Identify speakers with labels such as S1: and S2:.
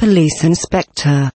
S1: Police inspector.